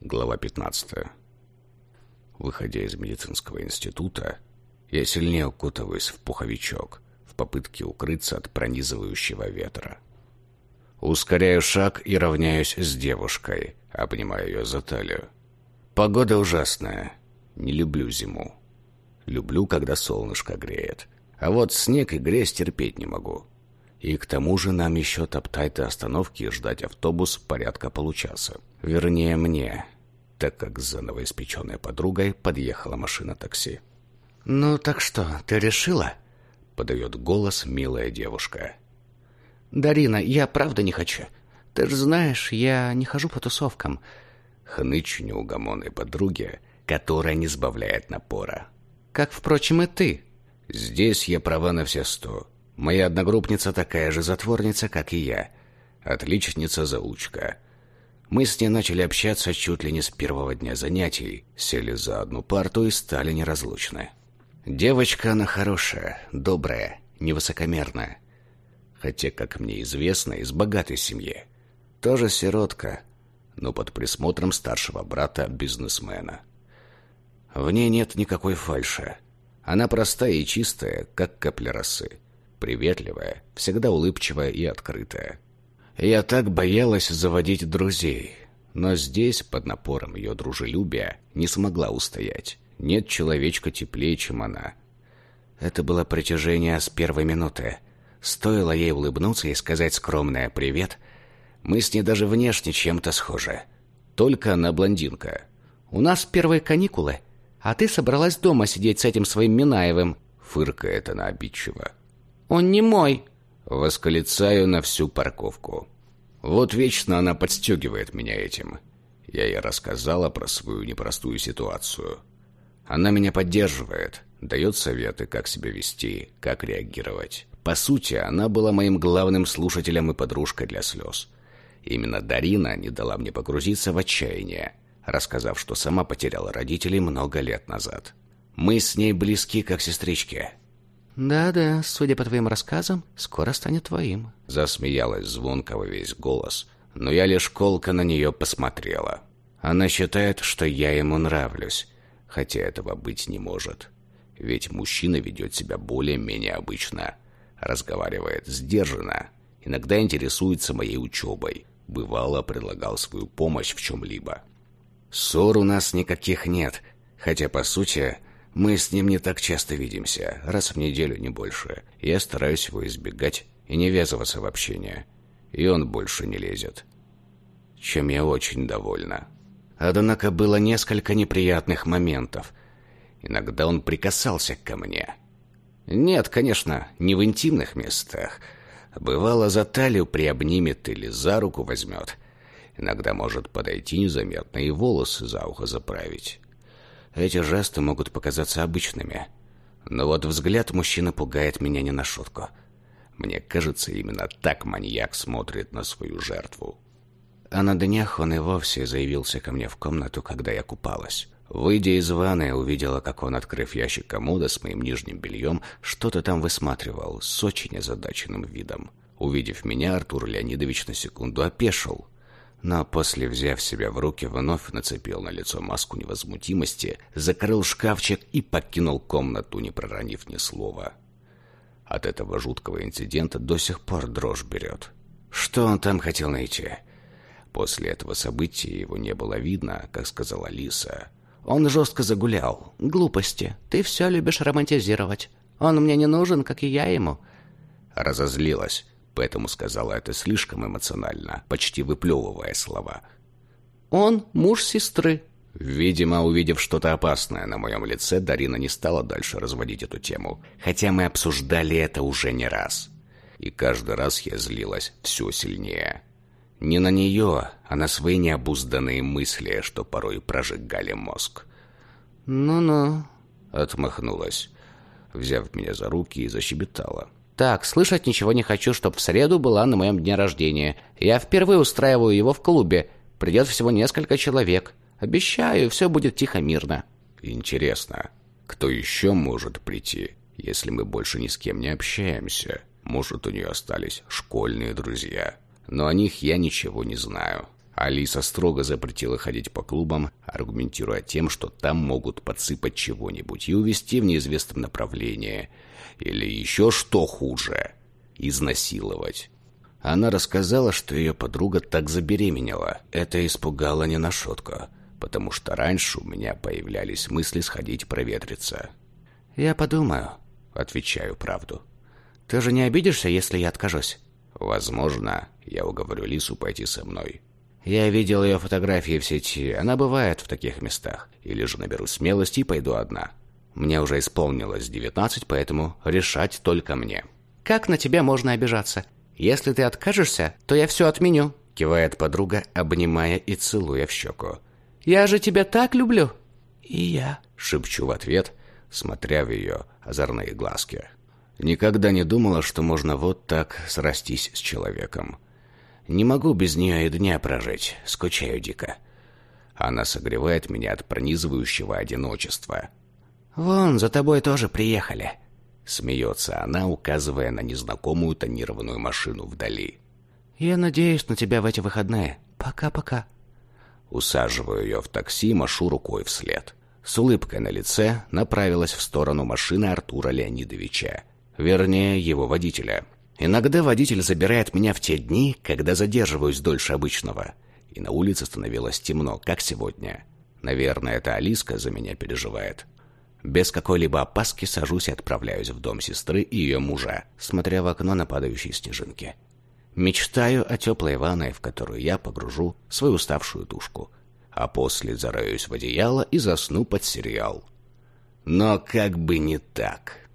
Глава 15. Выходя из медицинского института, я сильнее укутываюсь в пуховичок в попытке укрыться от пронизывающего ветра. Ускоряю шаг и равняюсь с девушкой, обнимаю ее за талию. Погода ужасная. Не люблю зиму. Люблю, когда солнышко греет. А вот снег и грязь терпеть не могу. И к тому же нам еще топтать до остановки и ждать автобус порядка получаса. Вернее, мне, так как с новоиспеченной подругой подъехала машина такси. «Ну так что, ты решила?» — подает голос милая девушка. «Дарина, я правда не хочу. Ты же знаешь, я не хожу по тусовкам». Хнычу неугомонной подруге, которая не сбавляет напора. «Как, впрочем, и ты». «Здесь я права на все сто. Моя одногруппница такая же затворница, как и я. Отличница-заучка. Мы с ней начали общаться чуть ли не с первого дня занятий, сели за одну парту и стали неразлучны. Девочка она хорошая, добрая, невысокомерная. Хотя, как мне известно, из богатой семьи. Тоже сиротка, но под присмотром старшего брата-бизнесмена. В ней нет никакой фальши. Она простая и чистая, как капля росы приветливая, всегда улыбчивая и открытая. Я так боялась заводить друзей, но здесь, под напором ее дружелюбия, не смогла устоять. Нет человечка теплее, чем она. Это было притяжение с первой минуты. Стоило ей улыбнуться и сказать скромное «привет», мы с ней даже внешне чем-то схожи. Только она блондинка. «У нас первые каникулы, а ты собралась дома сидеть с этим своим Минаевым», фыркает она обидчиво. Он не мой!» Восклицаю на всю парковку. Вот вечно она подстегивает меня этим. Я ей рассказала про свою непростую ситуацию. Она меня поддерживает, дает советы, как себя вести, как реагировать. По сути, она была моим главным слушателем и подружкой для слез. Именно Дарина не дала мне погрузиться в отчаяние, рассказав, что сама потеряла родителей много лет назад. Мы с ней близки, как сестрички. «Да-да, судя по твоим рассказам, скоро станет твоим». Засмеялась звонко во весь голос, но я лишь колко на нее посмотрела. Она считает, что я ему нравлюсь, хотя этого быть не может. Ведь мужчина ведет себя более-менее обычно, разговаривает сдержанно, иногда интересуется моей учебой, бывало предлагал свою помощь в чем-либо. Ссор у нас никаких нет, хотя, по сути, мы с ним не так часто видимся, раз в неделю, не больше. Я стараюсь его избегать и не ввязываться в общение. И он больше не лезет. Чем я очень довольна. Однако было несколько неприятных моментов. Иногда он прикасался ко мне. Нет, конечно, не в интимных местах. Бывало, за талию приобнимет или за руку возьмет. Иногда может подойти незаметно и волосы за ухо заправить. Эти жесты могут показаться обычными. Но вот взгляд мужчины пугает меня не на шутку. Мне кажется, именно так маньяк смотрит на свою жертву. А на днях он и вовсе заявился ко мне в комнату, когда я купалась. Выйдя из ванны, увидела, как он, открыв ящик комода с моим нижним бельем, что-то там высматривал с очень озадаченным видом. Увидев меня, Артур Леонидович на секунду опешил но после, взяв себя в руки, вновь нацепил на лицо маску невозмутимости, закрыл шкафчик и покинул комнату, не проронив ни слова. От этого жуткого инцидента до сих пор дрожь берет. Что он там хотел найти? После этого события его не было видно, как сказала Лиса. Он жестко загулял. «Глупости. Ты все любишь романтизировать. Он мне не нужен, как и я ему». Разозлилась поэтому сказала это слишком эмоционально, почти выплевывая слова. «Он муж сестры». Видимо, увидев что-то опасное на моем лице, Дарина не стала дальше разводить эту тему, хотя мы обсуждали это уже не раз. И каждый раз я злилась все сильнее. Не на нее, а на свои необузданные мысли, что порой прожигали мозг. «Ну-ну», — отмахнулась, взяв меня за руки и защебетала. Так, слышать ничего не хочу, чтоб в среду была на моем дне рождения. Я впервые устраиваю его в клубе. Придет всего несколько человек. Обещаю, все будет тихо-мирно. Интересно, кто еще может прийти, если мы больше ни с кем не общаемся? Может, у нее остались школьные друзья. Но о них я ничего не знаю. Алиса строго запретила ходить по клубам, аргументируя тем, что там могут подсыпать чего-нибудь и увезти в неизвестном направлении. Или еще что хуже – изнасиловать. Она рассказала, что ее подруга так забеременела. Это испугало не на шутку, потому что раньше у меня появлялись мысли сходить проветриться. «Я подумаю», — отвечаю правду. «Ты же не обидишься, если я откажусь?» «Возможно, я уговорю Лису пойти со мной». Я видел ее фотографии в сети. Она бывает в таких местах. Или же наберу смелости и пойду одна. Мне уже исполнилось девятнадцать, поэтому решать только мне. «Как на тебя можно обижаться? Если ты откажешься, то я все отменю», — кивает подруга, обнимая и целуя в щеку. «Я же тебя так люблю!» «И я», — шепчу в ответ, смотря в ее озорные глазки. Никогда не думала, что можно вот так срастись с человеком. Не могу без нее и дня прожить, скучаю дико. Она согревает меня от пронизывающего одиночества. «Вон, за тобой тоже приехали», — смеется она, указывая на незнакомую тонированную машину вдали. «Я надеюсь на тебя в эти выходные. Пока-пока». Усаживаю ее в такси, машу рукой вслед с улыбкой на лице направилась в сторону машины Артура Леонидовича, вернее, его водителя. Иногда водитель забирает меня в те дни, когда задерживаюсь дольше обычного, и на улице становилось темно, как сегодня. Наверное, это Алиска за меня переживает. Без какой-либо опаски сажусь и отправляюсь в дом сестры и ее мужа, смотря в окно на падающие снежинки. Мечтаю о теплой ванной, в которую я погружу свою уставшую тушку – а после зароюсь в одеяло и засну под сериал. Но как бы не так.